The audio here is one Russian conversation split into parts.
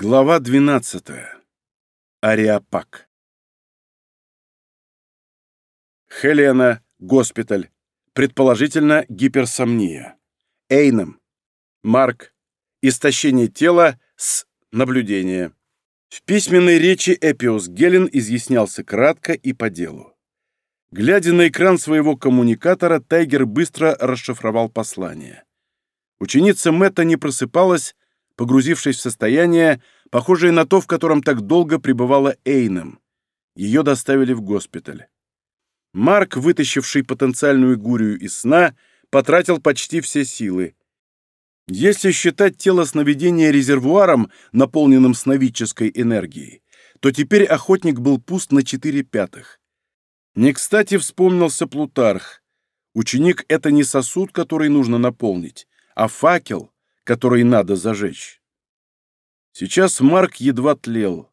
Глава 12. Ариапак. Хелена, госпиталь. Предположительно, гиперсомния. Эйном. Марк. Истощение тела с наблюдения. В письменной речи Эпиус Гелен изъяснялся кратко и по делу. Глядя на экран своего коммуникатора, Тайгер быстро расшифровал послание. Ученица Мэтта не просыпалась, погрузившись в состояние, похожее на то, в котором так долго пребывала Эйном. Ее доставили в госпиталь. Марк, вытащивший потенциальную гурию из сна, потратил почти все силы. Если считать тело сновидения резервуаром, наполненным сновидческой энергией, то теперь охотник был пуст на четыре пятых. Не кстати вспомнился Плутарх. Ученик — это не сосуд, который нужно наполнить, а факел, который надо зажечь. Сейчас Марк едва тлел.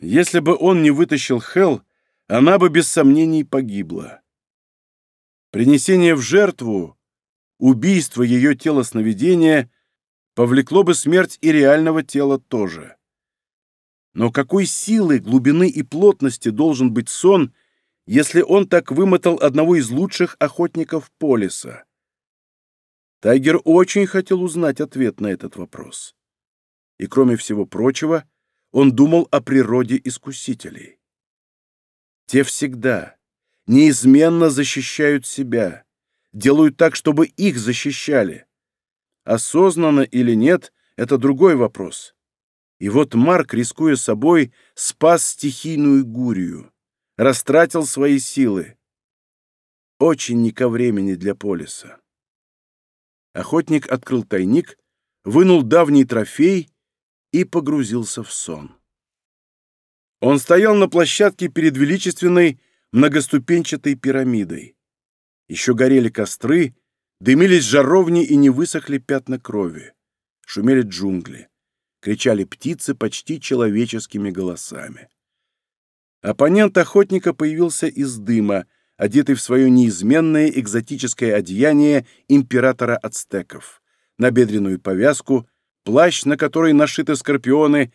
Если бы он не вытащил Хел, она бы без сомнений погибла. Принесение в жертву, убийство ее тела сновидения повлекло бы смерть и реального тела тоже. Но какой силы, глубины и плотности должен быть сон, если он так вымотал одного из лучших охотников Полиса? Тайгер очень хотел узнать ответ на этот вопрос. И кроме всего прочего, он думал о природе искусителей. Те всегда, неизменно защищают себя, делают так, чтобы их защищали. Осознанно или нет — это другой вопрос. И вот Марк, рискуя собой, спас стихийную гурию, растратил свои силы. Очень не ко времени для полиса. Охотник открыл тайник, вынул давний трофей и погрузился в сон. Он стоял на площадке перед величественной многоступенчатой пирамидой. Еще горели костры, дымились жаровни и не высохли пятна крови. Шумели джунгли. Кричали птицы почти человеческими голосами. Оппонент охотника появился из дыма, одетый в свое неизменное экзотическое одеяние императора ацтеков, набедренную повязку, плащ, на который нашиты скорпионы,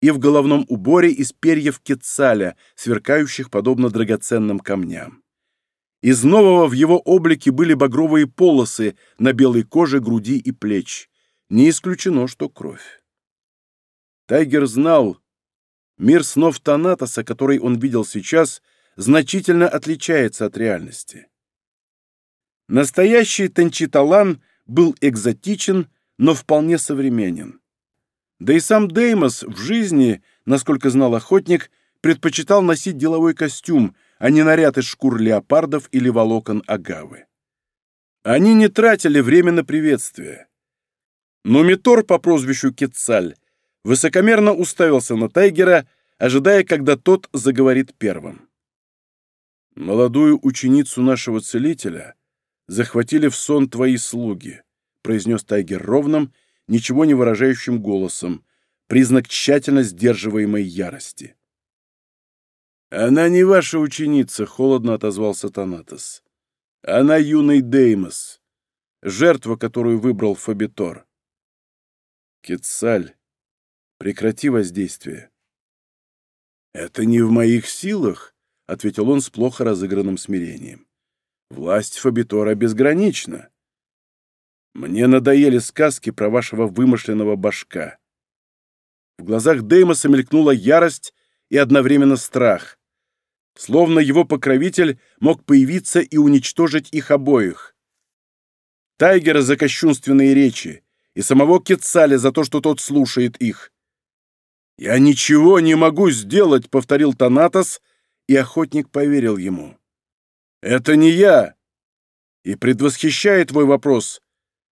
и в головном уборе из перьев кецаля, сверкающих подобно драгоценным камням. Из нового в его облике были багровые полосы на белой коже, груди и плеч. Не исключено, что кровь. Тайгер знал, мир снов Танатоса, который он видел сейчас, — значительно отличается от реальности. Настоящий Танчиталан был экзотичен, но вполне современен. Да и сам Деймос в жизни, насколько знал охотник, предпочитал носить деловой костюм, а не наряд из шкур леопардов или волокон агавы. Они не тратили время на приветствие. Но Митор по прозвищу Кецаль высокомерно уставился на Тайгера, ожидая, когда тот заговорит первым. «Молодую ученицу нашего целителя захватили в сон твои слуги», произнес Тайгер ровным, ничего не выражающим голосом, признак тщательно сдерживаемой ярости. «Она не ваша ученица», — холодно отозвался Танатос. «Она юный Деймос, жертва, которую выбрал Фабитор». «Кецаль, прекрати воздействие». «Это не в моих силах», ответил он с плохо разыгранным смирением. «Власть Фабитора безгранична. Мне надоели сказки про вашего вымышленного башка». В глазах Деймоса мелькнула ярость и одновременно страх. Словно его покровитель мог появиться и уничтожить их обоих. Тайгера за кощунственные речи и самого Кецаля за то, что тот слушает их. «Я ничего не могу сделать», — повторил Танатос, и охотник поверил ему. «Это не я!» И предвосхищает твой вопрос.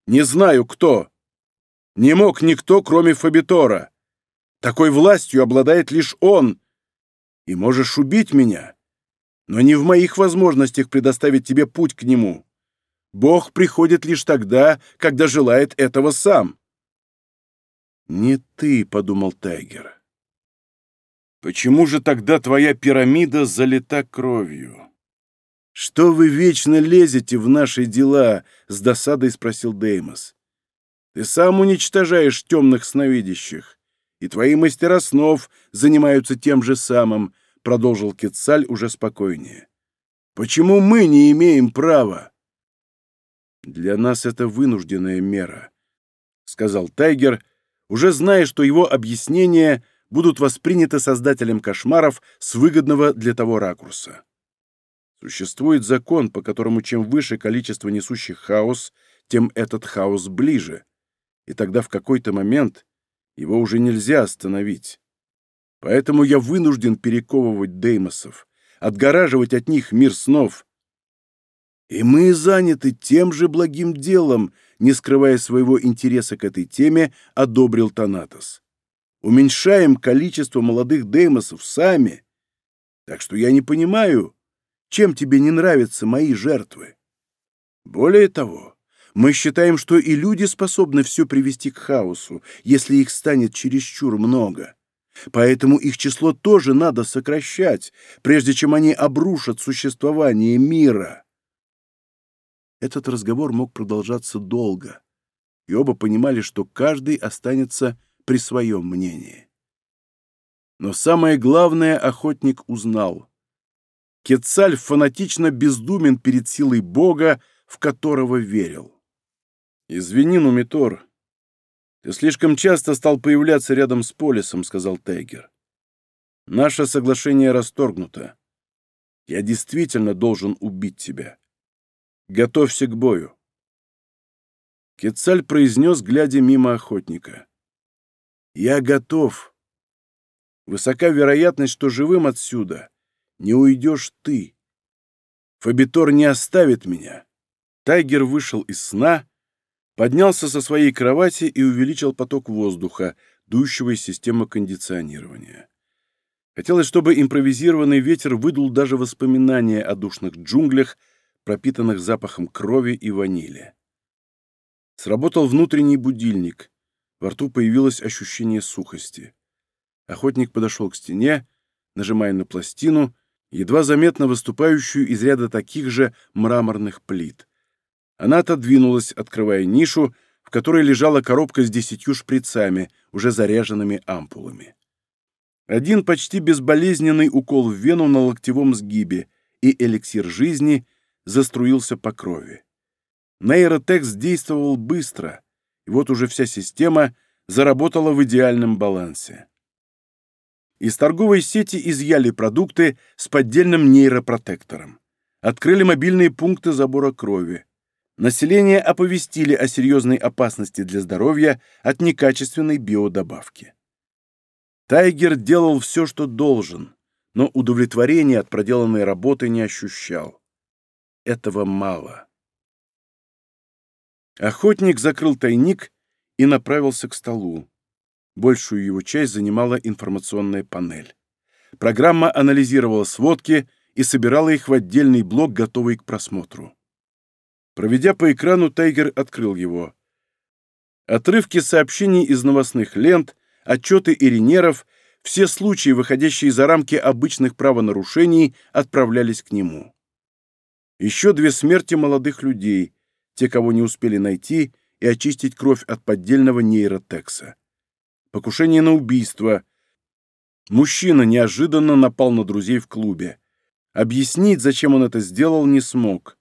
«Не знаю, кто!» Не мог никто, кроме Фабитора. Такой властью обладает лишь он. И можешь убить меня, но не в моих возможностях предоставить тебе путь к нему. Бог приходит лишь тогда, когда желает этого сам». «Не ты», — подумал Тайгер. Почему же тогда твоя пирамида залита кровью? Что вы вечно лезете в наши дела? С досадой спросил Деймос. Ты сам уничтожаешь темных сновидящих, и твои мастера снов занимаются тем же самым, продолжил Кецаль уже спокойнее. Почему мы не имеем права? Для нас это вынужденная мера, сказал Тайгер, уже зная, что его объяснение — будут восприняты создателем кошмаров с выгодного для того ракурса. Существует закон, по которому чем выше количество несущих хаос, тем этот хаос ближе, и тогда в какой-то момент его уже нельзя остановить. Поэтому я вынужден перековывать Деймосов, отгораживать от них мир снов. И мы заняты тем же благим делом, не скрывая своего интереса к этой теме, одобрил Танатос. Уменьшаем количество молодых деймосов сами. Так что я не понимаю, чем тебе не нравятся мои жертвы. Более того, мы считаем, что и люди способны все привести к хаосу, если их станет чересчур много. Поэтому их число тоже надо сокращать, прежде чем они обрушат существование мира. Этот разговор мог продолжаться долго, и оба понимали, что каждый останется при своем мнении. Но самое главное охотник узнал. Кецаль фанатично бездумен перед силой Бога, в которого верил. «Извини, Нумитор, ты слишком часто стал появляться рядом с Полисом», — сказал Тейгер. «Наше соглашение расторгнуто. Я действительно должен убить тебя. Готовься к бою». Кецаль произнес, глядя мимо охотника. Я готов. Высока вероятность, что живым отсюда не уйдешь ты. Фабитор не оставит меня. Тайгер вышел из сна, поднялся со своей кровати и увеличил поток воздуха, дующего из системы кондиционирования. Хотелось, чтобы импровизированный ветер выдул даже воспоминания о душных джунглях, пропитанных запахом крови и ванили. Сработал внутренний будильник. Во рту появилось ощущение сухости. Охотник подошел к стене, нажимая на пластину, едва заметно выступающую из ряда таких же мраморных плит. Она отодвинулась, открывая нишу, в которой лежала коробка с десятью шприцами, уже заряженными ампулами. Один почти безболезненный укол в вену на локтевом сгибе, и эликсир жизни заструился по крови. Нейротекс действовал быстро, и вот уже вся система заработала в идеальном балансе. Из торговой сети изъяли продукты с поддельным нейропротектором. Открыли мобильные пункты забора крови. Население оповестили о серьезной опасности для здоровья от некачественной биодобавки. Тайгер делал все, что должен, но удовлетворения от проделанной работы не ощущал. Этого мало. Охотник закрыл тайник и направился к столу. Большую его часть занимала информационная панель. Программа анализировала сводки и собирала их в отдельный блок, готовый к просмотру. Проведя по экрану, Тайгер открыл его. Отрывки сообщений из новостных лент, отчеты иринеров, все случаи, выходящие за рамки обычных правонарушений, отправлялись к нему. Еще две смерти молодых людей, те, кого не успели найти, и очистить кровь от поддельного нейротекса. Покушение на убийство. Мужчина неожиданно напал на друзей в клубе. Объяснить, зачем он это сделал, не смог.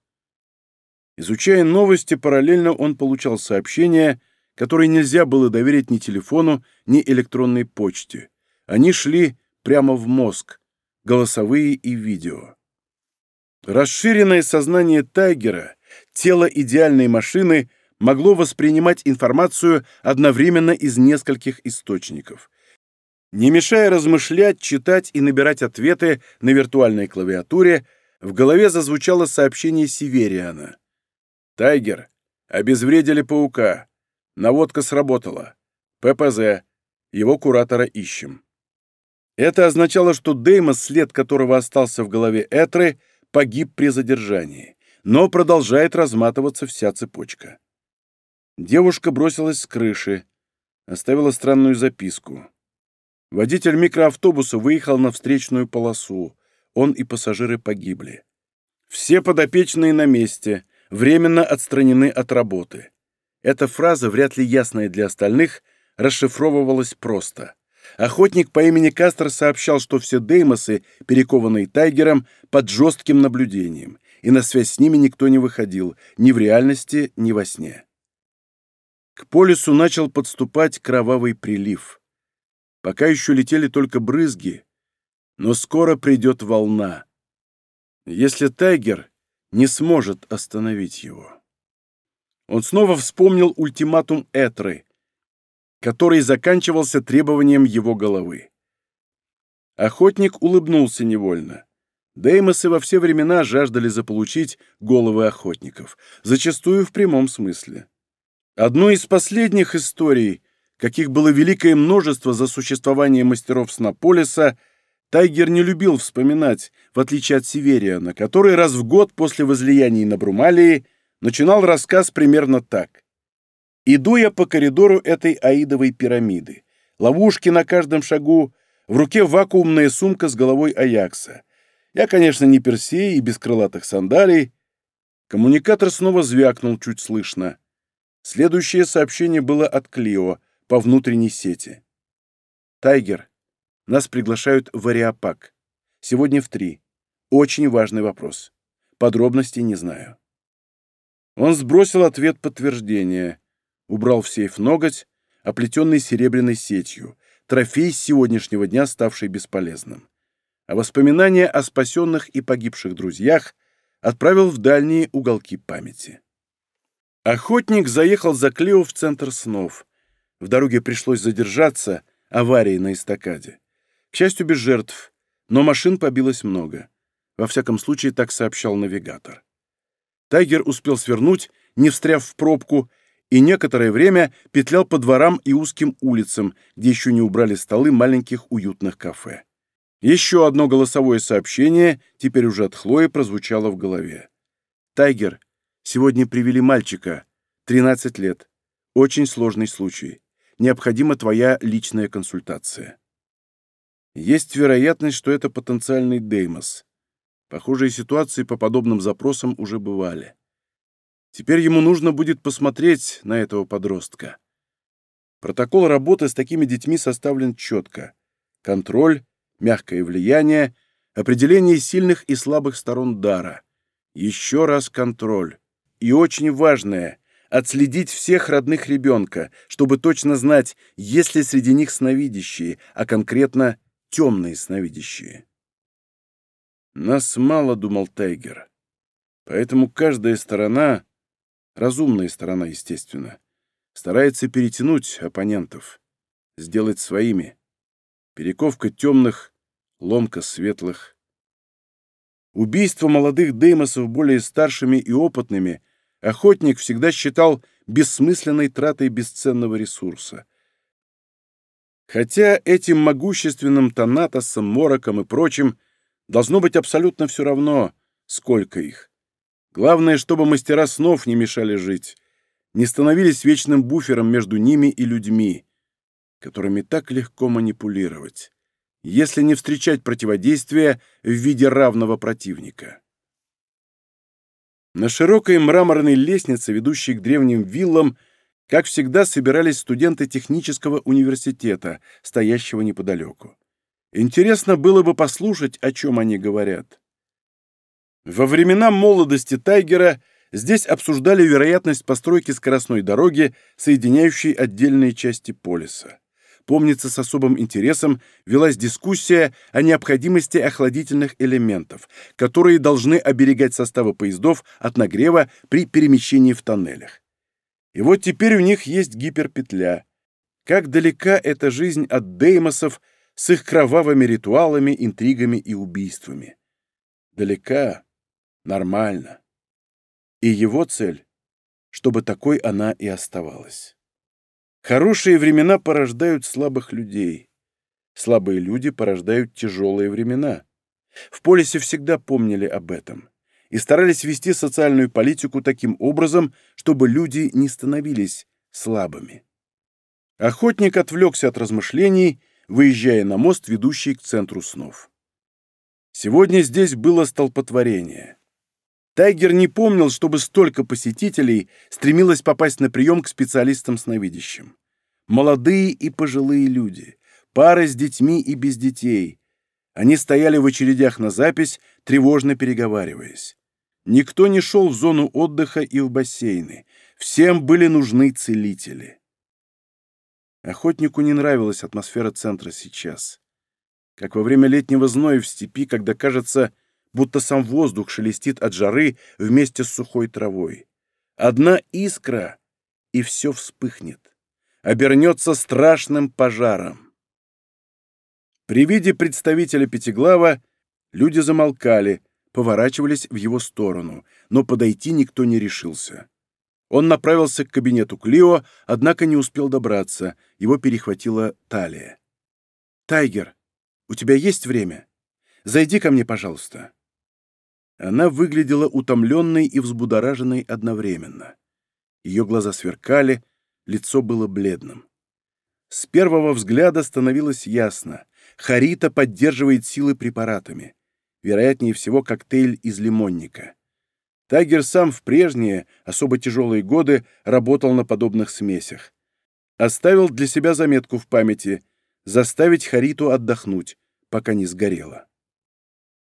Изучая новости, параллельно он получал сообщения, которые нельзя было доверить ни телефону, ни электронной почте. Они шли прямо в мозг, голосовые и видео. Расширенное сознание Тайгера — тело идеальной машины могло воспринимать информацию одновременно из нескольких источников. Не мешая размышлять, читать и набирать ответы на виртуальной клавиатуре, в голове зазвучало сообщение Севериана. «Тайгер. Обезвредили паука. Наводка сработала. ППЗ. Его куратора ищем». Это означало, что Деймос, след которого остался в голове Этры, погиб при задержании но продолжает разматываться вся цепочка. Девушка бросилась с крыши, оставила странную записку. Водитель микроавтобуса выехал на встречную полосу. Он и пассажиры погибли. Все подопечные на месте, временно отстранены от работы. Эта фраза, вряд ли ясная для остальных, расшифровывалась просто. Охотник по имени Кастер сообщал, что все деймосы, перекованные Тайгером, под жестким наблюдением, и на связь с ними никто не выходил, ни в реальности, ни во сне. К полюсу начал подступать кровавый прилив. Пока еще летели только брызги, но скоро придет волна. Если Тайгер не сможет остановить его. Он снова вспомнил ультиматум Этры, который заканчивался требованием его головы. Охотник улыбнулся невольно. Деймосы во все времена жаждали заполучить головы охотников, зачастую в прямом смысле. Одну из последних историй, каких было великое множество за существование мастеров Снополиса, Тайгер не любил вспоминать, в отличие от Севериана, который раз в год после возлияний на Брумалии начинал рассказ примерно так. «Иду я по коридору этой аидовой пирамиды. Ловушки на каждом шагу, в руке вакуумная сумка с головой Аякса. Я, конечно, не Персей и без крылатых сандалий. Коммуникатор снова звякнул чуть слышно. Следующее сообщение было от Клио по внутренней сети. «Тайгер, нас приглашают в Ариапак. Сегодня в три. Очень важный вопрос. Подробностей не знаю». Он сбросил ответ подтверждения, убрал в сейф ноготь, оплетенный серебряной сетью, трофей с сегодняшнего дня, ставший бесполезным а воспоминания о спасенных и погибших друзьях отправил в дальние уголки памяти. Охотник заехал за Клео в центр снов. В дороге пришлось задержаться, аварии на эстакаде. К счастью, без жертв, но машин побилось много. Во всяком случае, так сообщал навигатор. Тайгер успел свернуть, не встряв в пробку, и некоторое время петлял по дворам и узким улицам, где еще не убрали столы маленьких уютных кафе. Еще одно голосовое сообщение, теперь уже от Хлои, прозвучало в голове. «Тайгер, сегодня привели мальчика, 13 лет. Очень сложный случай. Необходима твоя личная консультация». Есть вероятность, что это потенциальный Деймос. Похожие ситуации по подобным запросам уже бывали. Теперь ему нужно будет посмотреть на этого подростка. Протокол работы с такими детьми составлен четко. Контроль, мягкое влияние, определение сильных и слабых сторон дара, еще раз контроль. И очень важное — отследить всех родных ребенка, чтобы точно знать, есть ли среди них сновидящие, а конкретно темные сновидящие. «Нас мало», — думал Тайгер. «Поэтому каждая сторона, разумная сторона, естественно, старается перетянуть оппонентов, сделать своими» перековка темных, ломка светлых. Убийство молодых деймосов более старшими и опытными охотник всегда считал бессмысленной тратой бесценного ресурса. Хотя этим могущественным Танатосом, Мороком и прочим должно быть абсолютно все равно, сколько их. Главное, чтобы мастера снов не мешали жить, не становились вечным буфером между ними и людьми которыми так легко манипулировать, если не встречать противодействия в виде равного противника. На широкой мраморной лестнице, ведущей к древним виллам, как всегда, собирались студенты технического университета, стоящего неподалеку. Интересно было бы послушать, о чем они говорят. Во времена молодости Тайгера здесь обсуждали вероятность постройки скоростной дороги, соединяющей отдельные части полиса помнится с особым интересом, велась дискуссия о необходимости охладительных элементов, которые должны оберегать составы поездов от нагрева при перемещении в тоннелях. И вот теперь у них есть гиперпетля. Как далека эта жизнь от деймосов с их кровавыми ритуалами, интригами и убийствами. Далека. Нормально. И его цель, чтобы такой она и оставалась. Хорошие времена порождают слабых людей. Слабые люди порождают тяжелые времена. В полисе всегда помнили об этом и старались вести социальную политику таким образом, чтобы люди не становились слабыми. Охотник отвлекся от размышлений, выезжая на мост, ведущий к центру снов. Сегодня здесь было столпотворение. Тайгер не помнил, чтобы столько посетителей стремилось попасть на прием к специалистам-сновидящим. Молодые и пожилые люди, пары с детьми и без детей. Они стояли в очередях на запись, тревожно переговариваясь. Никто не шел в зону отдыха и в бассейны. Всем были нужны целители. Охотнику не нравилась атмосфера центра сейчас. Как во время летнего зноя в степи, когда, кажется, будто сам воздух шелестит от жары вместе с сухой травой. Одна искра, и все вспыхнет. Обернется страшным пожаром. При виде представителя Пятиглава люди замолкали, поворачивались в его сторону, но подойти никто не решился. Он направился к кабинету Клио, однако не успел добраться, его перехватила талия. «Тайгер, у тебя есть время? Зайди ко мне, пожалуйста». Она выглядела утомленной и взбудораженной одновременно. Ее глаза сверкали, лицо было бледным. С первого взгляда становилось ясно. Харита поддерживает силы препаратами. Вероятнее всего, коктейль из лимонника. Тайгер сам в прежние, особо тяжелые годы, работал на подобных смесях. Оставил для себя заметку в памяти «Заставить Хариту отдохнуть, пока не сгорела».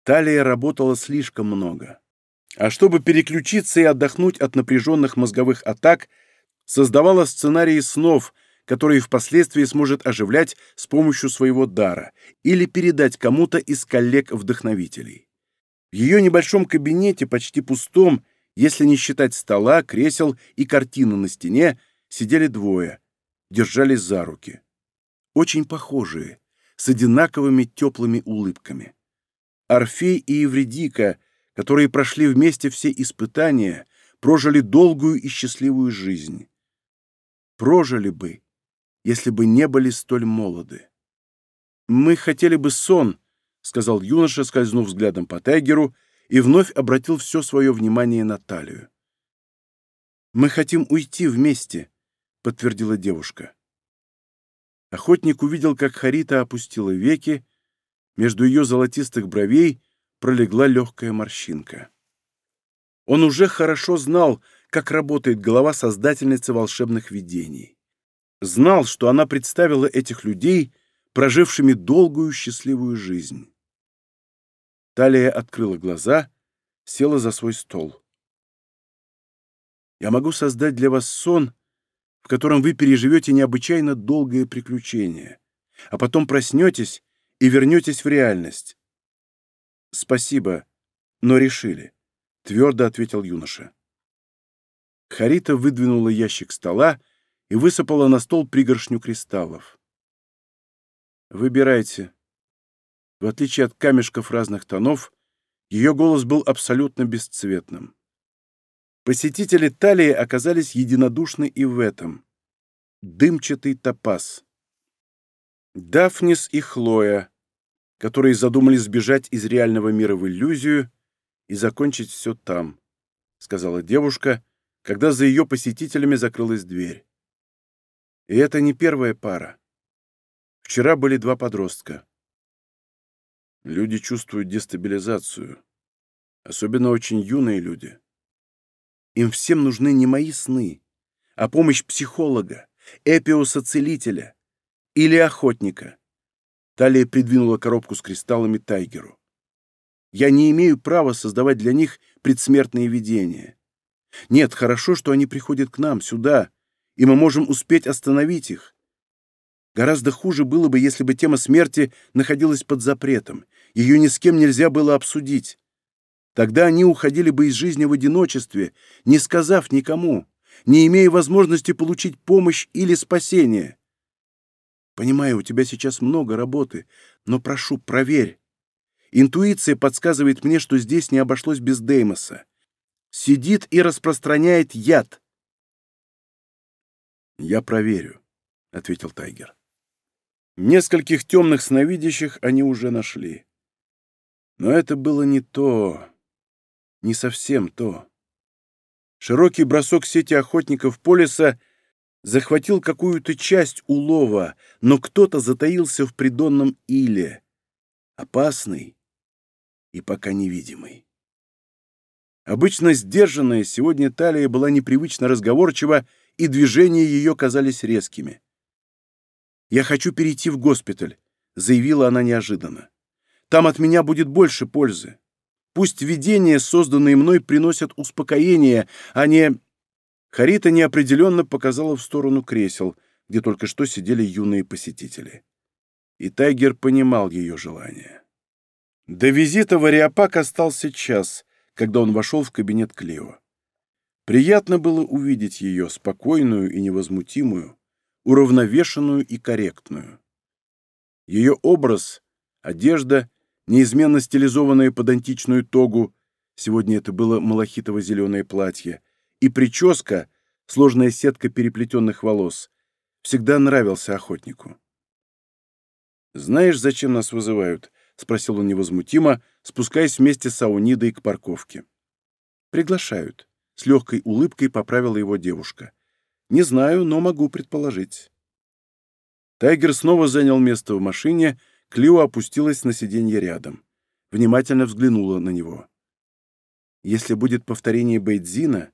Талия работала слишком много. А чтобы переключиться и отдохнуть от напряженных мозговых атак, создавала сценарии снов, которые впоследствии сможет оживлять с помощью своего дара или передать кому-то из коллег-вдохновителей. В ее небольшом кабинете, почти пустом, если не считать стола, кресел и картины на стене, сидели двое, держались за руки. Очень похожие, с одинаковыми теплыми улыбками. Орфей и Евредика, которые прошли вместе все испытания, прожили долгую и счастливую жизнь. Прожили бы, если бы не были столь молоды. «Мы хотели бы сон», — сказал юноша, скользнув взглядом по Тайгеру, и вновь обратил все свое внимание на талию. «Мы хотим уйти вместе», — подтвердила девушка. Охотник увидел, как Харита опустила веки, между ее золотистых бровей пролегла легкая морщинка. Он уже хорошо знал, как работает голова создательницы волшебных видений. Знал, что она представила этих людей, прожившими долгую счастливую жизнь. Талия открыла глаза, села за свой стол. «Я могу создать для вас сон, в котором вы переживете необычайно долгое приключение, а потом проснетесь и вернетесь в реальность». «Спасибо, но решили», — твердо ответил юноша. Харита выдвинула ящик стола и высыпала на стол пригоршню кристаллов. «Выбирайте». В отличие от камешков разных тонов, ее голос был абсолютно бесцветным. Посетители Талии оказались единодушны и в этом. Дымчатый топаз. Дафнис и Хлоя, которые задумали сбежать из реального мира в иллюзию и закончить все там, сказала девушка, когда за ее посетителями закрылась дверь. И это не первая пара. Вчера были два подростка. Люди чувствуют дестабилизацию. Особенно очень юные люди. Им всем нужны не мои сны, а помощь психолога, эпиуса-целителя, или охотника. Талия придвинула коробку с кристаллами Тайгеру. Я не имею права создавать для них предсмертные видения. Нет, хорошо, что они приходят к нам, сюда, и мы можем успеть остановить их. Гораздо хуже было бы, если бы тема смерти находилась под запретом, ее ни с кем нельзя было обсудить. Тогда они уходили бы из жизни в одиночестве, не сказав никому, не имея возможности получить помощь или спасение. Понимаю, у тебя сейчас много работы, но прошу, проверь. Интуиция подсказывает мне, что здесь не обошлось без Деймоса. Сидит и распространяет яд. Я проверю, ответил Тайгер. Нескольких темных сновидящих они уже нашли. Но это было не то, не совсем то. Широкий бросок сети охотников полиса — захватил какую-то часть улова, но кто-то затаился в придонном иле. Опасный и пока невидимый. Обычно сдержанная сегодня талия была непривычно разговорчива, и движения ее казались резкими. «Я хочу перейти в госпиталь», — заявила она неожиданно. «Там от меня будет больше пользы. Пусть видения, созданные мной, приносят успокоение, а не...» Харита неопределенно показала в сторону кресел, где только что сидели юные посетители. И Тайгер понимал ее желание. До визита в Ариапак остался час, когда он вошел в кабинет Клео. Приятно было увидеть ее, спокойную и невозмутимую, уравновешенную и корректную. Ее образ, одежда, неизменно стилизованная под античную тогу, сегодня это было малахитово-зеленое платье — и прическа, сложная сетка переплетенных волос, всегда нравился охотнику. «Знаешь, зачем нас вызывают?» — спросил он невозмутимо, спускаясь вместе с Аунидой к парковке. «Приглашают». С легкой улыбкой поправила его девушка. «Не знаю, но могу предположить». Тайгер снова занял место в машине, Клио опустилась на сиденье рядом. Внимательно взглянула на него. «Если будет повторение Бейдзина,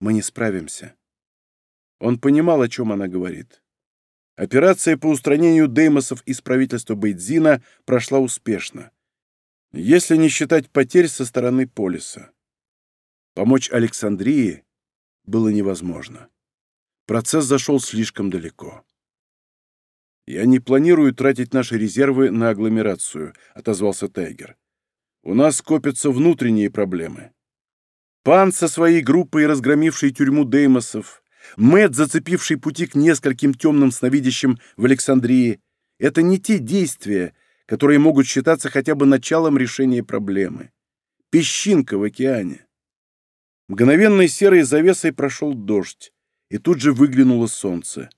мы не справимся. Он понимал, о чем она говорит. Операция по устранению Деймосов из правительства Бейдзина прошла успешно. Если не считать потерь со стороны Полиса. Помочь Александрии было невозможно. Процесс зашел слишком далеко. «Я не планирую тратить наши резервы на агломерацию», — отозвался Тайгер. «У нас копятся внутренние проблемы. Пан со своей группой, разгромивший тюрьму Деймосов, Мэт, зацепивший пути к нескольким темным сновидящим в Александрии, это не те действия, которые могут считаться хотя бы началом решения проблемы. Песчинка в океане. Мгновенной серой завесой прошел дождь, и тут же выглянуло солнце.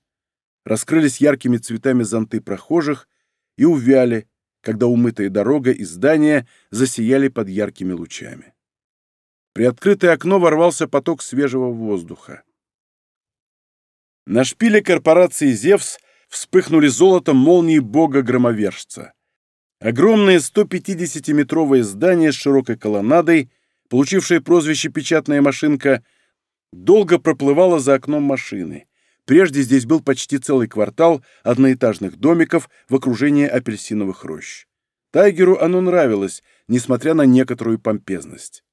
Раскрылись яркими цветами зонты прохожих и увяли, когда умытая дорога и здания засияли под яркими лучами. При открытое окно ворвался поток свежего воздуха. На шпиле корпорации «Зевс» вспыхнули золотом молнии бога-громовержца. Огромное 150-метровое здание с широкой колоннадой, получившее прозвище «Печатная машинка», долго проплывало за окном машины. Прежде здесь был почти целый квартал одноэтажных домиков в окружении апельсиновых рощ. Тайгеру оно нравилось, несмотря на некоторую помпезность.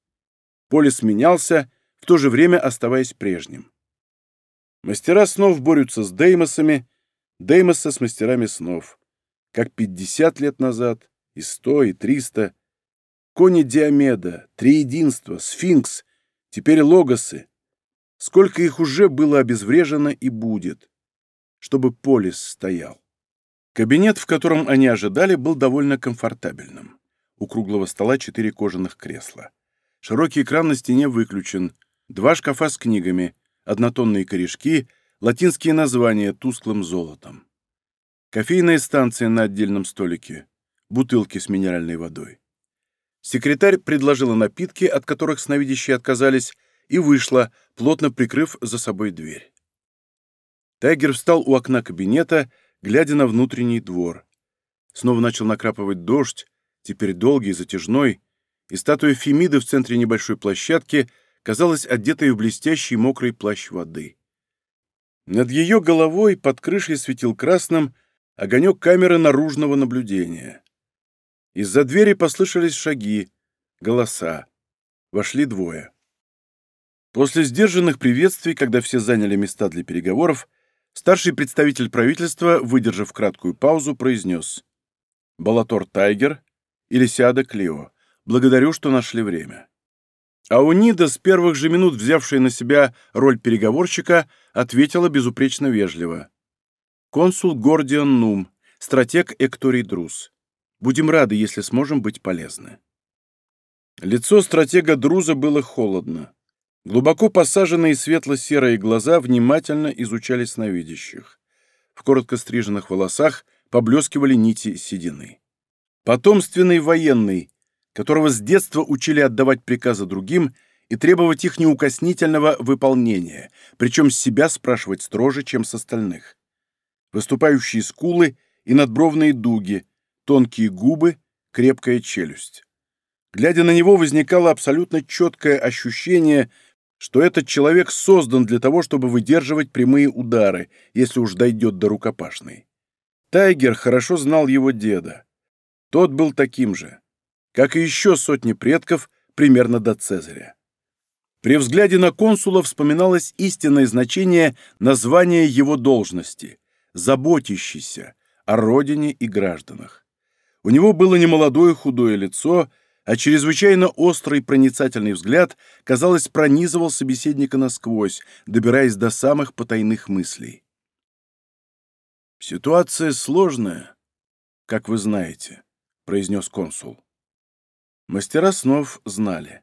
Полис менялся, в то же время оставаясь прежним. Мастера снов борются с Деймосами, Деймоса с мастерами снов. Как 50 лет назад, и 100, и 300. Кони Диомеда, Триединство, Сфинкс, теперь Логосы. Сколько их уже было обезврежено и будет, чтобы Полис стоял. Кабинет, в котором они ожидали, был довольно комфортабельным. У круглого стола четыре кожаных кресла. Широкий экран на стене выключен, два шкафа с книгами, однотонные корешки, латинские названия тусклым золотом. Кофейная станция на отдельном столике, бутылки с минеральной водой. Секретарь предложила напитки, от которых сновидящие отказались, и вышла, плотно прикрыв за собой дверь. Тайгер встал у окна кабинета, глядя на внутренний двор. Снова начал накрапывать дождь, теперь долгий, и затяжной, и статуя Фемиды в центре небольшой площадки казалась одетой в блестящий мокрый плащ воды. Над ее головой под крышей светил красным огонек камеры наружного наблюдения. Из-за двери послышались шаги, голоса. Вошли двое. После сдержанных приветствий, когда все заняли места для переговоров, старший представитель правительства, выдержав краткую паузу, произнес «Балатор Тайгер, или Сиада Клио, благодарю, что нашли время». А Аунида, с первых же минут взявшая на себя роль переговорщика, ответила безупречно вежливо. «Консул Гордиан Нум, стратег Экторий Друз. Будем рады, если сможем быть полезны». Лицо стратега Друза было холодно. Глубоко посаженные светло-серые глаза внимательно изучали сновидящих. В коротко стриженных волосах поблескивали нити седины. Потомственный военный, которого с детства учили отдавать приказы другим и требовать их неукоснительного выполнения, причем себя спрашивать строже, чем с остальных. Выступающие скулы и надбровные дуги, тонкие губы, крепкая челюсть. Глядя на него, возникало абсолютно четкое ощущение, что этот человек создан для того, чтобы выдерживать прямые удары, если уж дойдет до рукопашной. Тайгер хорошо знал его деда. Тот был таким же как и еще сотни предков примерно до Цезаря. При взгляде на консула вспоминалось истинное значение названия его должности – заботящийся о родине и гражданах. У него было немолодое худое лицо, а чрезвычайно острый проницательный взгляд, казалось, пронизывал собеседника насквозь, добираясь до самых потайных мыслей. «Ситуация сложная, как вы знаете», — произнес консул. Мастера снов знали.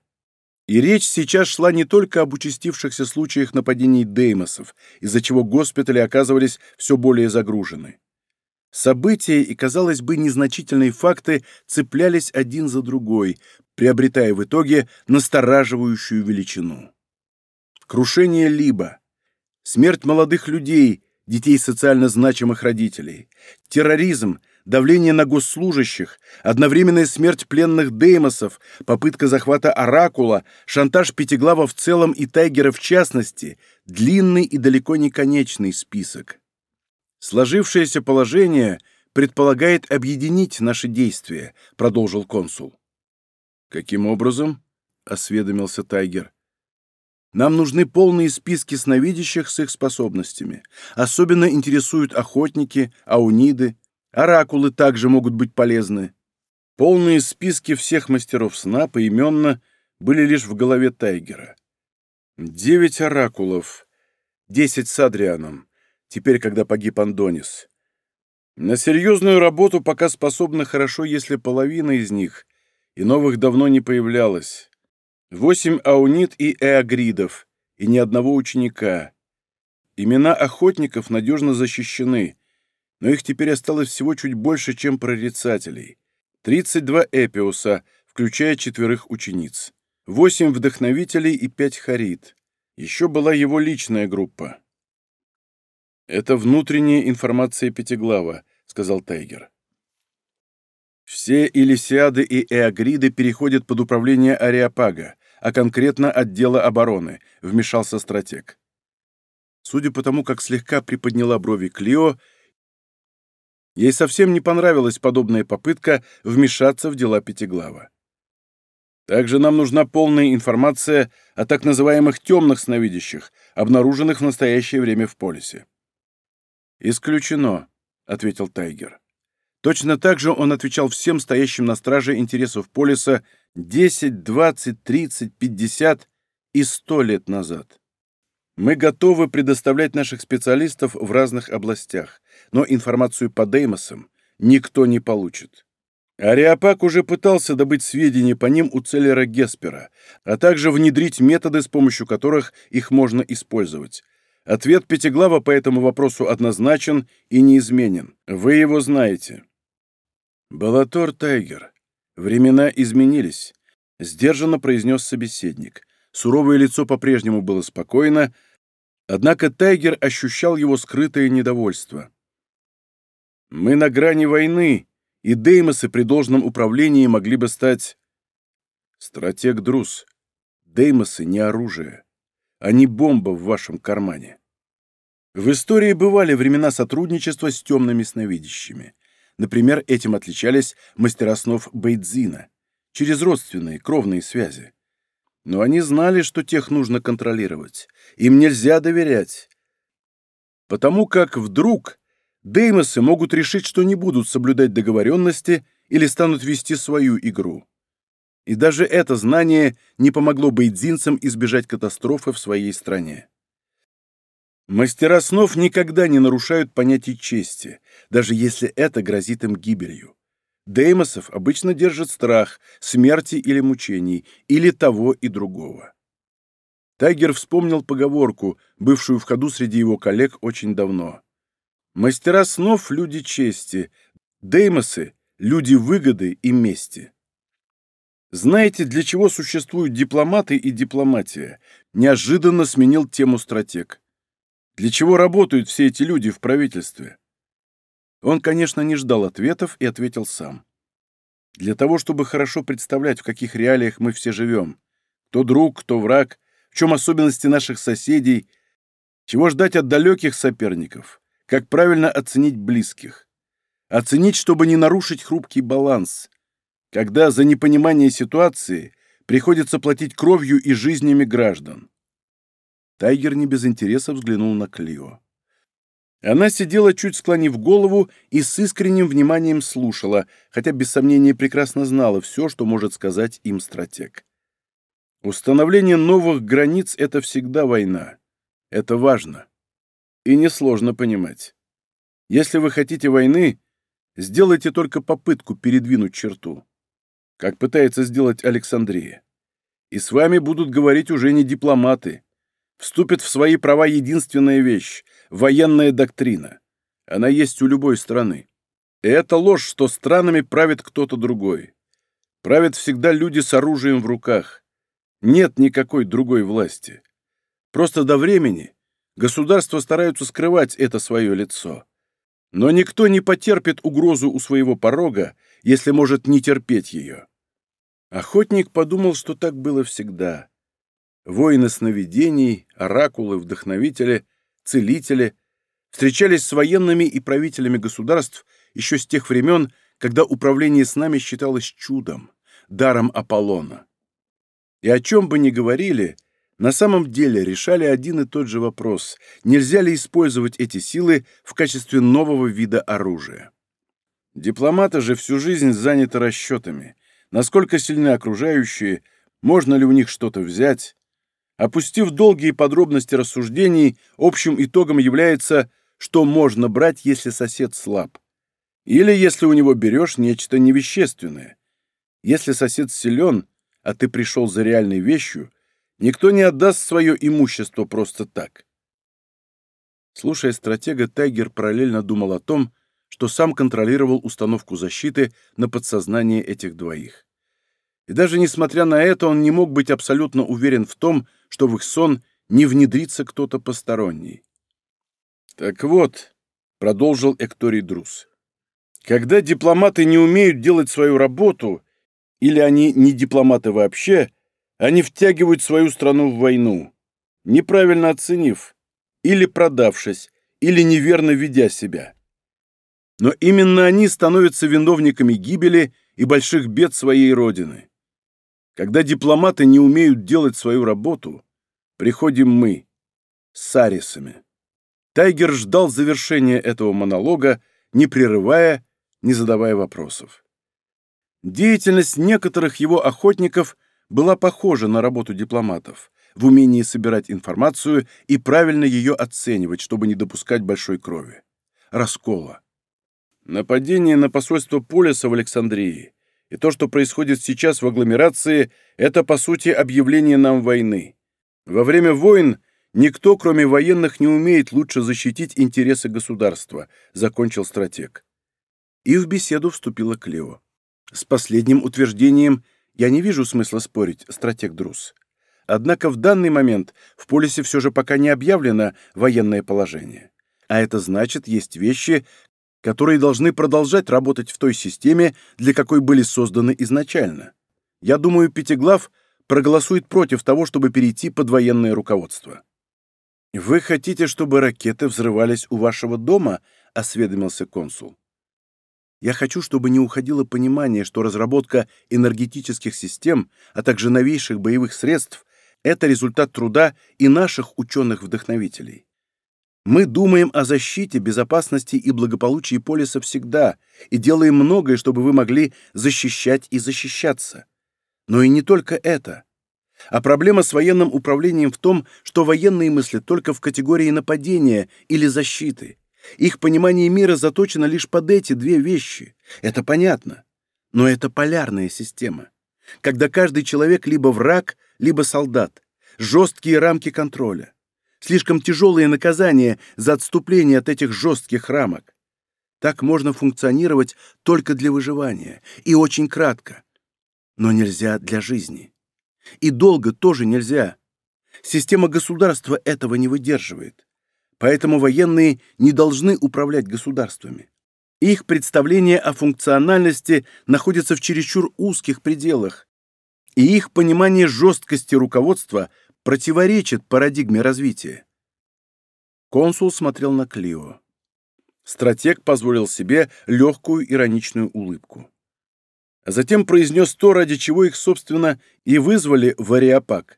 И речь сейчас шла не только об участившихся случаях нападений деймосов, из-за чего госпитали оказывались все более загружены. События и, казалось бы, незначительные факты цеплялись один за другой, приобретая в итоге настораживающую величину. Крушение Либо, смерть молодых людей, детей социально значимых родителей, терроризм — давление на госслужащих, одновременная смерть пленных деймосов, попытка захвата Оракула, шантаж Пятиглава в целом и Тайгера в частности, длинный и далеко не конечный список. Сложившееся положение предполагает объединить наши действия, продолжил консул. Каким образом? осведомился Тайгер. Нам нужны полные списки сновидящих с их способностями. Особенно интересуют охотники, ауниды, Оракулы также могут быть полезны. Полные списки всех мастеров сна поименно были лишь в голове Тайгера. Девять оракулов, десять с Адрианом, теперь, когда погиб Андонис. На серьезную работу пока способны хорошо, если половина из них, и новых давно не появлялось. Восемь аунит и эагридов, и ни одного ученика. Имена охотников надежно защищены, но их теперь осталось всего чуть больше, чем прорицателей. 32 эпиуса, включая четверых учениц. 8 вдохновителей и 5 харит. Еще была его личная группа. «Это внутренняя информация Пятиглава», — сказал Тайгер. «Все Элисиады и Эагриды переходят под управление Ариапага, а конкретно отдела обороны», — вмешался стратег. Судя по тому, как слегка приподняла брови Клио, Ей совсем не понравилась подобная попытка вмешаться в дела Пятиглава. Также нам нужна полная информация о так называемых темных сновидящих, обнаруженных в настоящее время в полисе. «Исключено», — ответил Тайгер. Точно так же он отвечал всем стоящим на страже интересов полиса 10, 20, 30, 50 и 100 лет назад. Мы готовы предоставлять наших специалистов в разных областях, но информацию по Деймосам никто не получит. Ариапак уже пытался добыть сведения по ним у Целлера Геспера, а также внедрить методы, с помощью которых их можно использовать. Ответ Пятиглава по этому вопросу однозначен и неизменен. Вы его знаете. «Балатор Тайгер. Времена изменились», — сдержанно произнес собеседник. Суровое лицо по-прежнему было спокойно, Однако Тайгер ощущал его скрытое недовольство. «Мы на грани войны, и Деймосы при должном управлении могли бы стать...» «Стратег Друз, Деймосы не оружие. Они а бомба в вашем кармане». В истории бывали времена сотрудничества с темными сновидящими. Например, этим отличались мастера снов Бейдзина, через родственные, кровные связи но они знали, что тех нужно контролировать. Им нельзя доверять. Потому как вдруг Деймосы могут решить, что не будут соблюдать договоренности или станут вести свою игру. И даже это знание не помогло бы бейдзинцам избежать катастрофы в своей стране. Мастера снов никогда не нарушают понятий чести, даже если это грозит им гибелью. Деймосов обычно держит страх смерти или мучений, или того и другого. Тайгер вспомнил поговорку, бывшую в ходу среди его коллег очень давно. «Мастера снов — люди чести, деймосы — люди выгоды и мести». «Знаете, для чего существуют дипломаты и дипломатия?» — неожиданно сменил тему стратег. «Для чего работают все эти люди в правительстве?» Он, конечно, не ждал ответов и ответил сам. Для того, чтобы хорошо представлять, в каких реалиях мы все живем, кто друг, кто враг, в чем особенности наших соседей, чего ждать от далеких соперников, как правильно оценить близких, оценить, чтобы не нарушить хрупкий баланс, когда за непонимание ситуации приходится платить кровью и жизнями граждан. Тайгер не без интереса взглянул на Клио. Она сидела, чуть склонив голову, и с искренним вниманием слушала, хотя без сомнения прекрасно знала все, что может сказать им стратег. Установление новых границ — это всегда война. Это важно. И несложно понимать. Если вы хотите войны, сделайте только попытку передвинуть черту, как пытается сделать Александрия. И с вами будут говорить уже не дипломаты. Вступит в свои права единственная вещь — военная доктрина. Она есть у любой страны. И это ложь, что странами правит кто-то другой. Правят всегда люди с оружием в руках. Нет никакой другой власти. Просто до времени государства стараются скрывать это свое лицо. Но никто не потерпит угрозу у своего порога, если может не терпеть ее. Охотник подумал, что так было всегда. Воины сновидений, оракулы, вдохновители целители, встречались с военными и правителями государств еще с тех времен, когда управление с нами считалось чудом, даром Аполлона. И о чем бы ни говорили, на самом деле решали один и тот же вопрос, нельзя ли использовать эти силы в качестве нового вида оружия. Дипломаты же всю жизнь заняты расчетами, насколько сильны окружающие, можно ли у них что-то взять, Опустив долгие подробности рассуждений, общим итогом является, что можно брать, если сосед слаб. Или если у него берешь нечто невещественное. Если сосед силен, а ты пришел за реальной вещью, никто не отдаст свое имущество просто так. Слушая стратега, Тайгер параллельно думал о том, что сам контролировал установку защиты на подсознание этих двоих. И даже несмотря на это, он не мог быть абсолютно уверен в том, что в их сон не внедрится кто-то посторонний. «Так вот», — продолжил Экторий Друз, — «когда дипломаты не умеют делать свою работу, или они не дипломаты вообще, они втягивают свою страну в войну, неправильно оценив, или продавшись, или неверно ведя себя. Но именно они становятся виновниками гибели и больших бед своей родины. Когда дипломаты не умеют делать свою работу, приходим мы с Арисами. Тайгер ждал завершения этого монолога, не прерывая, не задавая вопросов. Деятельность некоторых его охотников была похожа на работу дипломатов в умении собирать информацию и правильно ее оценивать, чтобы не допускать большой крови. Раскола. Нападение на посольство Полиса в Александрии – и то, что происходит сейчас в агломерации, это, по сути, объявление нам войны. Во время войн никто, кроме военных, не умеет лучше защитить интересы государства, закончил стратег. И в беседу вступила Клео. С последним утверждением я не вижу смысла спорить, стратег Друз. Однако в данный момент в полисе все же пока не объявлено военное положение. А это значит, есть вещи, которые должны продолжать работать в той системе, для какой были созданы изначально. Я думаю, Пятиглав проголосует против того, чтобы перейти под военное руководство. «Вы хотите, чтобы ракеты взрывались у вашего дома?» — осведомился консул. «Я хочу, чтобы не уходило понимание, что разработка энергетических систем, а также новейших боевых средств — это результат труда и наших ученых-вдохновителей. Мы думаем о защите, безопасности и благополучии полиса всегда и делаем многое, чтобы вы могли защищать и защищаться. Но и не только это. А проблема с военным управлением в том, что военные мысли только в категории нападения или защиты. Их понимание мира заточено лишь под эти две вещи. Это понятно. Но это полярная система. Когда каждый человек либо враг, либо солдат. Жесткие рамки контроля слишком тяжелые наказания за отступление от этих жестких рамок. Так можно функционировать только для выживания, и очень кратко. Но нельзя для жизни. И долго тоже нельзя. Система государства этого не выдерживает. Поэтому военные не должны управлять государствами. Их представление о функциональности находится в чересчур узких пределах, и их понимание жесткости руководства – противоречит парадигме развития. Консул смотрел на Клио. Стратег позволил себе легкую ироничную улыбку. Затем произнес то, ради чего их, собственно, и вызвали в Ариапак.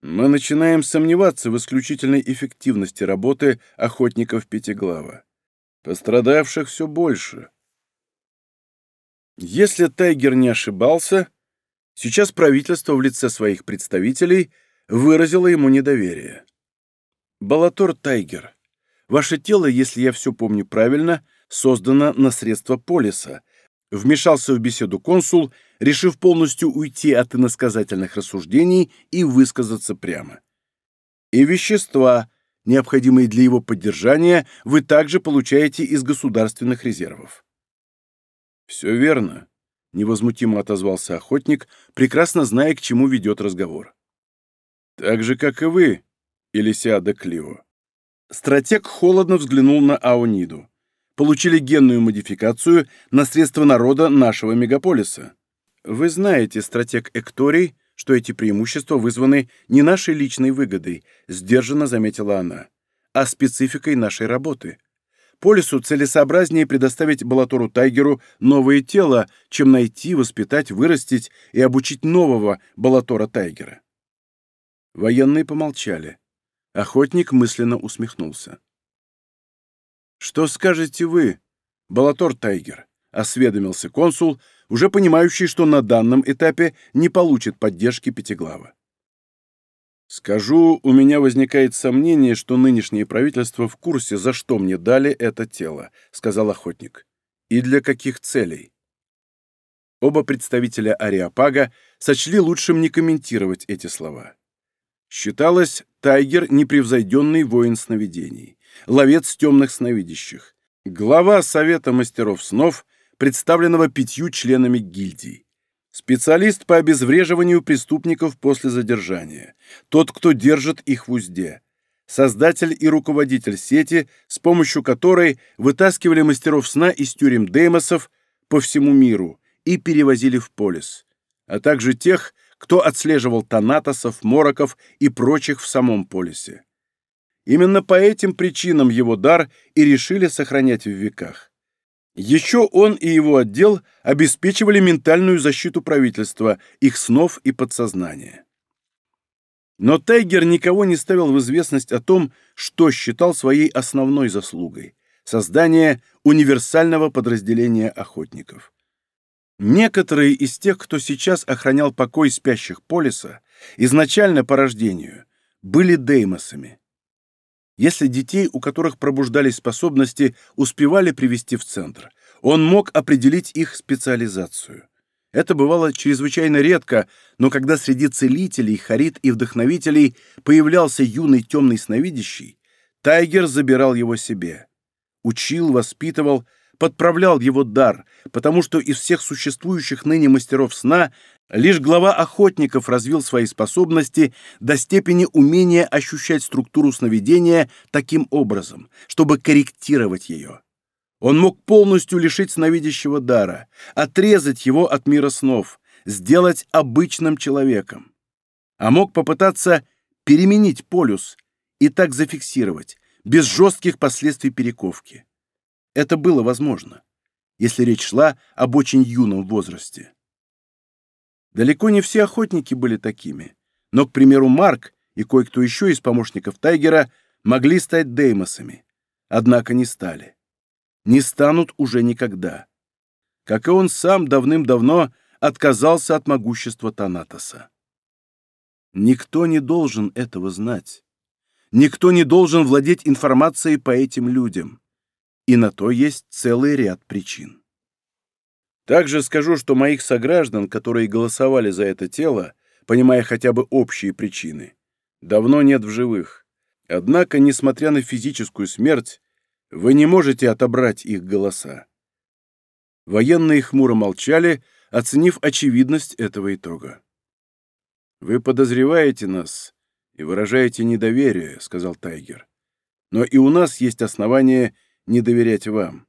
Мы начинаем сомневаться в исключительной эффективности работы охотников Пятиглава. Пострадавших все больше. Если Тайгер не ошибался, Сейчас правительство в лице своих представителей выразило ему недоверие. «Балатор Тайгер, ваше тело, если я все помню правильно, создано на средства полиса», вмешался в беседу консул, решив полностью уйти от иносказательных рассуждений и высказаться прямо. «И вещества, необходимые для его поддержания, вы также получаете из государственных резервов». «Все верно», невозмутимо отозвался охотник, прекрасно зная, к чему ведет разговор. «Так же, как и вы, Элисиада Клио». Стратег холодно взглянул на Ауниду. «Получили генную модификацию на средства народа нашего мегаполиса. Вы знаете, стратег Экторий, что эти преимущества вызваны не нашей личной выгодой», сдержанно заметила она, «а спецификой нашей работы. По лесу целесообразнее предоставить Балатору Тайгеру новое тело, чем найти, воспитать, вырастить и обучить нового Балатора Тайгера. Военные помолчали. Охотник мысленно усмехнулся. «Что скажете вы, Балатор Тайгер?» — осведомился консул, уже понимающий, что на данном этапе не получит поддержки Пятиглава. Скажу, у меня возникает сомнение, что нынешнее правительство в курсе, за что мне дали это тело, сказал охотник. И для каких целей? Оба представителя Ариапага сочли лучшим не комментировать эти слова. Считалось, Тайгер — непревзойденный воин сновидений, ловец темных сновидящих, глава Совета мастеров снов, представленного пятью членами гильдии. Специалист по обезвреживанию преступников после задержания. Тот, кто держит их в узде. Создатель и руководитель сети, с помощью которой вытаскивали мастеров сна из тюрем Деймосов по всему миру и перевозили в полис. А также тех, кто отслеживал Танатосов, Мороков и прочих в самом полисе. Именно по этим причинам его дар и решили сохранять в веках. Еще он и его отдел обеспечивали ментальную защиту правительства, их снов и подсознания. Но Тайгер никого не ставил в известность о том, что считал своей основной заслугой – создание универсального подразделения охотников. Некоторые из тех, кто сейчас охранял покой спящих полиса, изначально по рождению были деймосами. Если детей, у которых пробуждались способности, успевали привести в центр, он мог определить их специализацию. Это бывало чрезвычайно редко, но когда среди целителей, харит и вдохновителей появлялся юный темный сновидящий, Тайгер забирал его себе. Учил, воспитывал, подправлял его дар, потому что из всех существующих ныне мастеров сна Лишь глава охотников развил свои способности до степени умения ощущать структуру сновидения таким образом, чтобы корректировать ее. Он мог полностью лишить сновидящего дара, отрезать его от мира снов, сделать обычным человеком. А мог попытаться переменить полюс и так зафиксировать, без жестких последствий перековки. Это было возможно, если речь шла об очень юном возрасте. Далеко не все охотники были такими, но, к примеру, Марк и кое-кто еще из помощников Тайгера могли стать деймосами, однако не стали. Не станут уже никогда. Как и он сам давным-давно отказался от могущества Танатоса. Никто не должен этого знать. Никто не должен владеть информацией по этим людям. И на то есть целый ряд причин. Также скажу, что моих сограждан, которые голосовали за это тело, понимая хотя бы общие причины, давно нет в живых. Однако, несмотря на физическую смерть, вы не можете отобрать их голоса. Военные хмуро молчали, оценив очевидность этого итога. «Вы подозреваете нас и выражаете недоверие», — сказал Тайгер. «Но и у нас есть основания не доверять вам.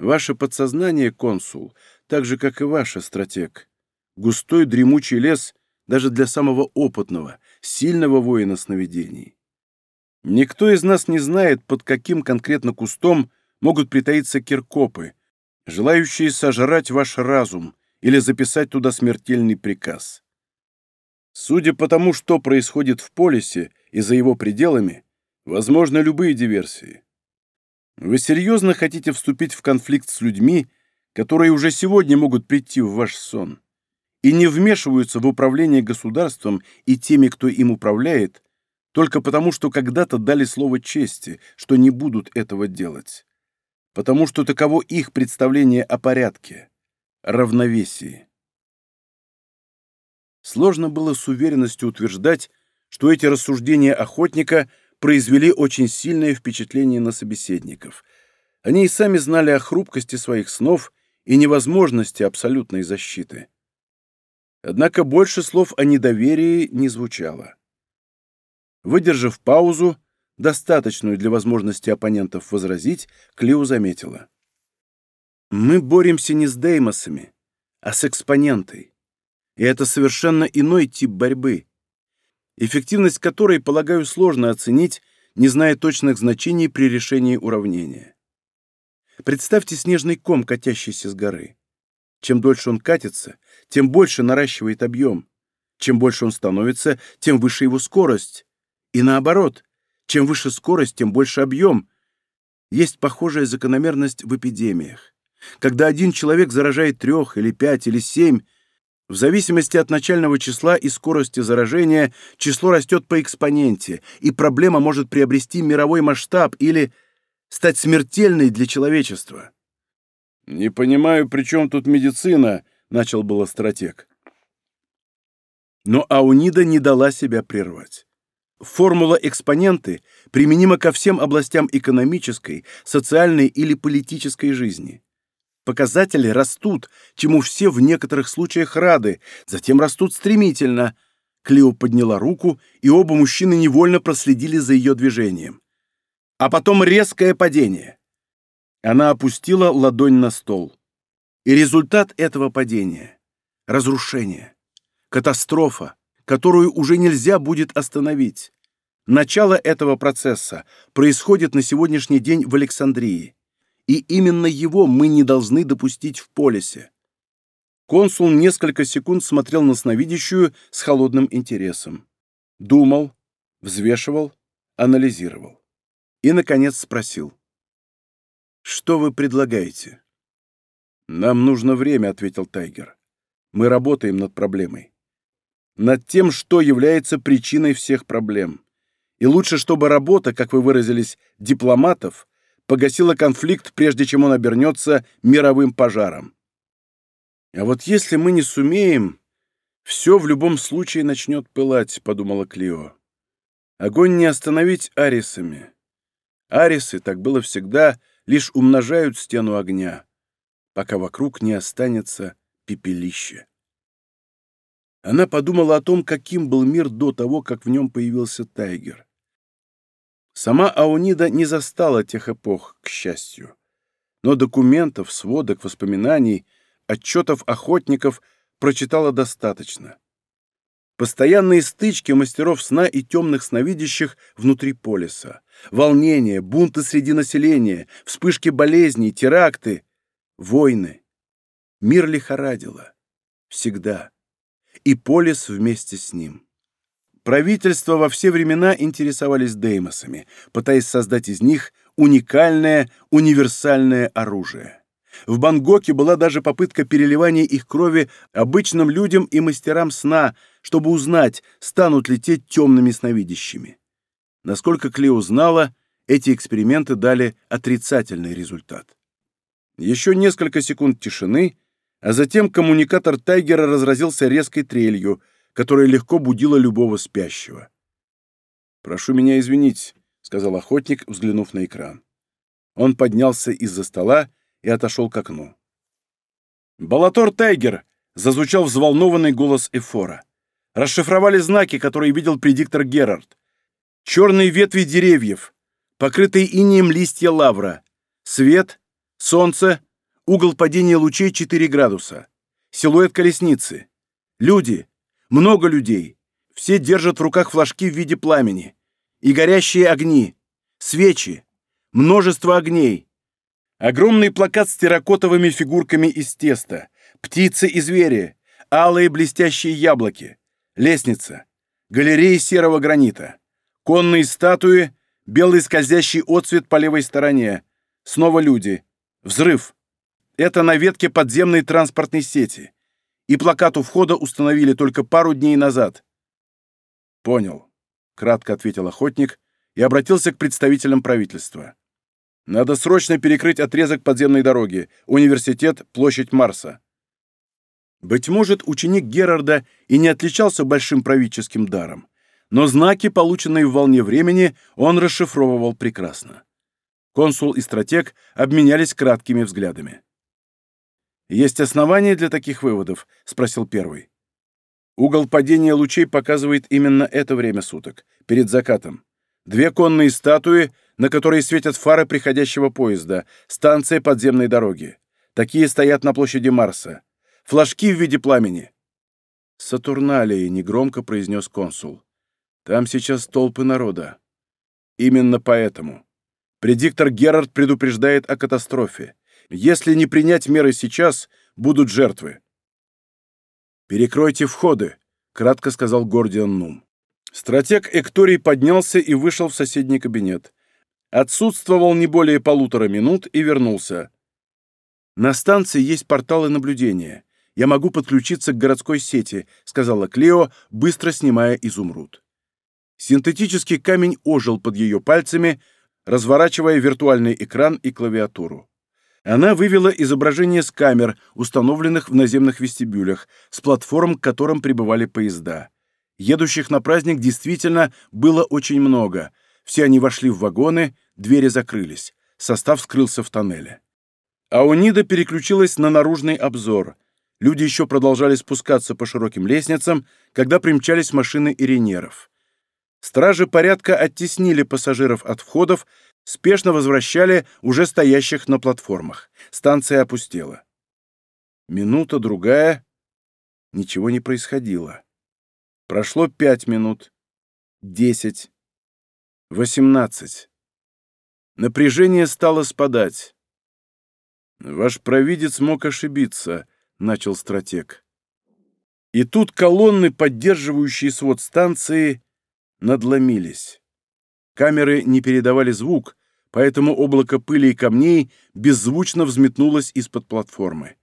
Ваше подсознание, консул, так же, как и ваше, стратег. Густой дремучий лес даже для самого опытного, сильного воина сновидений. Никто из нас не знает, под каким конкретно кустом могут притаиться киркопы, желающие сожрать ваш разум или записать туда смертельный приказ. Судя по тому, что происходит в полисе и за его пределами, возможно любые диверсии. Вы серьезно хотите вступить в конфликт с людьми, которые уже сегодня могут прийти в ваш сон и не вмешиваются в управление государством и теми, кто им управляет, только потому, что когда-то дали слово чести, что не будут этого делать. Потому что таково их представление о порядке, равновесии. Сложно было с уверенностью утверждать, что эти рассуждения охотника произвели очень сильное впечатление на собеседников. Они и сами знали о хрупкости своих снов и невозможности абсолютной защиты. Однако больше слов о недоверии не звучало. Выдержав паузу, достаточную для возможности оппонентов возразить, Клио заметила. «Мы боремся не с Деймосами, а с экспонентой. И это совершенно иной тип борьбы эффективность которой, полагаю, сложно оценить, не зная точных значений при решении уравнения. Представьте снежный ком, катящийся с горы. Чем дольше он катится, тем больше наращивает объем. Чем больше он становится, тем выше его скорость. И наоборот, чем выше скорость, тем больше объем. Есть похожая закономерность в эпидемиях. Когда один человек заражает трех или пять или семь, в зависимости от начального числа и скорости заражения число растет по экспоненте, и проблема может приобрести мировой масштаб или стать смертельной для человечества. «Не понимаю, при чем тут медицина?» — начал был стратег. Но Аунида не дала себя прервать. Формула экспоненты применима ко всем областям экономической, социальной или политической жизни. Показатели растут, чему все в некоторых случаях рады, затем растут стремительно. Клео подняла руку, и оба мужчины невольно проследили за ее движением. А потом резкое падение. Она опустила ладонь на стол. И результат этого падения — разрушение, катастрофа, которую уже нельзя будет остановить. Начало этого процесса происходит на сегодняшний день в Александрии и именно его мы не должны допустить в полисе. Консул несколько секунд смотрел на сновидящую с холодным интересом. Думал, взвешивал, анализировал. И, наконец, спросил. «Что вы предлагаете?» «Нам нужно время», — ответил Тайгер. «Мы работаем над проблемой. Над тем, что является причиной всех проблем. И лучше, чтобы работа, как вы выразились, дипломатов — погасила конфликт, прежде чем он обернется мировым пожаром. «А вот если мы не сумеем, все в любом случае начнет пылать», — подумала Клио. «Огонь не остановить арисами. Арисы, так было всегда, лишь умножают стену огня, пока вокруг не останется пепелище». Она подумала о том, каким был мир до того, как в нем появился Тайгер. Сама Аунида не застала тех эпох, к счастью. Но документов, сводок, воспоминаний, отчетов охотников прочитала достаточно. Постоянные стычки мастеров сна и темных сновидящих внутри полиса. Волнения, бунты среди населения, вспышки болезней, теракты, войны. Мир лихорадило. Всегда. И полис вместе с ним. Правительства во все времена интересовались деймосами, пытаясь создать из них уникальное, универсальное оружие. В Бангоке была даже попытка переливания их крови обычным людям и мастерам сна, чтобы узнать, станут ли те темными сновидящими. Насколько Клео знала, эти эксперименты дали отрицательный результат. Еще несколько секунд тишины, а затем коммуникатор Тайгера разразился резкой трелью, которая легко будила любого спящего. «Прошу меня извинить», — сказал охотник, взглянув на экран. Он поднялся из-за стола и отошел к окну. «Балатор Тайгер!» — зазвучал взволнованный голос Эфора. Расшифровали знаки, которые видел предиктор Герард. Черные ветви деревьев, покрытые инеем листья лавра, свет, солнце, угол падения лучей 4 градуса, силуэт колесницы, люди, много людей. Все держат в руках флажки в виде пламени. И горящие огни, свечи, множество огней. Огромный плакат с терракотовыми фигурками из теста, птицы и звери, алые блестящие яблоки, лестница, галереи серого гранита, конные статуи, белый скользящий отцвет по левой стороне, снова люди, взрыв. Это на ветке подземной транспортной сети и плакат у входа установили только пару дней назад». «Понял», — кратко ответил охотник и обратился к представителям правительства. «Надо срочно перекрыть отрезок подземной дороги, университет, площадь Марса». Быть может, ученик Герарда и не отличался большим правительским даром, но знаки, полученные в волне времени, он расшифровывал прекрасно. Консул и стратег обменялись краткими взглядами. «Есть основания для таких выводов?» — спросил первый. Угол падения лучей показывает именно это время суток, перед закатом. Две конные статуи, на которые светят фары приходящего поезда, станция подземной дороги. Такие стоят на площади Марса. Флажки в виде пламени. «Сатурналии», — негромко произнес консул. «Там сейчас толпы народа». «Именно поэтому». Предиктор Герард предупреждает о катастрофе. Если не принять меры сейчас, будут жертвы. «Перекройте входы», — кратко сказал Гордиан Нум. Стратег Экторий поднялся и вышел в соседний кабинет. Отсутствовал не более полутора минут и вернулся. «На станции есть порталы наблюдения. Я могу подключиться к городской сети», — сказала Клео, быстро снимая изумруд. Синтетический камень ожил под ее пальцами, разворачивая виртуальный экран и клавиатуру. Она вывела изображение с камер, установленных в наземных вестибюлях, с платформ, к которым прибывали поезда. Едущих на праздник действительно было очень много. Все они вошли в вагоны, двери закрылись. Состав скрылся в тоннеле. Аунида переключилась на наружный обзор. Люди еще продолжали спускаться по широким лестницам, когда примчались машины иринеров. Стражи порядка оттеснили пассажиров от входов спешно возвращали уже стоящих на платформах. Станция опустела. Минута, другая. Ничего не происходило. Прошло пять минут. Десять. Восемнадцать. Напряжение стало спадать. «Ваш провидец мог ошибиться», — начал стратег. И тут колонны, поддерживающие свод станции, надломились. Камеры не передавали звук, поэтому облако пыли и камней беззвучно взметнулось из-под платформы.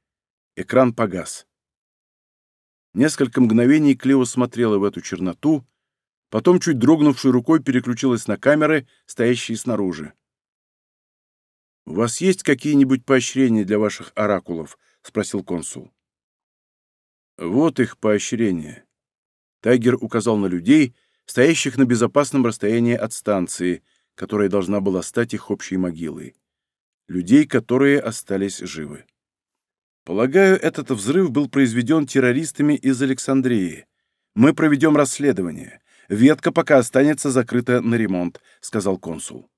Экран погас. Несколько мгновений Клео смотрела в эту черноту, потом чуть дрогнувшей рукой переключилась на камеры, стоящие снаружи. «У вас есть какие-нибудь поощрения для ваших оракулов?» — спросил консул. «Вот их поощрения». Тайгер указал на людей — стоящих на безопасном расстоянии от станции, которая должна была стать их общей могилой. Людей, которые остались живы. Полагаю, этот взрыв был произведен террористами из Александрии. Мы проведем расследование. Ветка пока останется закрыта на ремонт, сказал консул.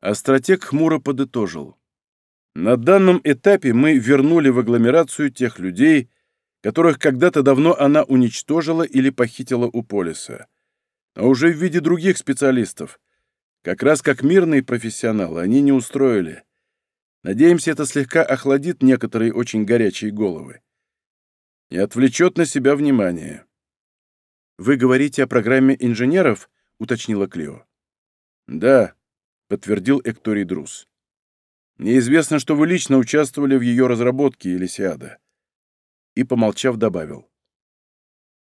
А хмуро подытожил. На данном этапе мы вернули в агломерацию тех людей, которых когда-то давно она уничтожила или похитила у полиса а уже в виде других специалистов. Как раз как мирные профессионалы они не устроили. Надеемся, это слегка охладит некоторые очень горячие головы. И отвлечет на себя внимание. «Вы говорите о программе инженеров?» — уточнила Клео. «Да», — подтвердил Экторий Друз. «Неизвестно, что вы лично участвовали в ее разработке, Елисиада». И, помолчав, добавил.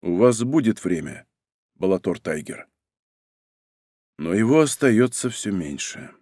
«У вас будет время. Балатор Тайгер. Но его остается все меньше.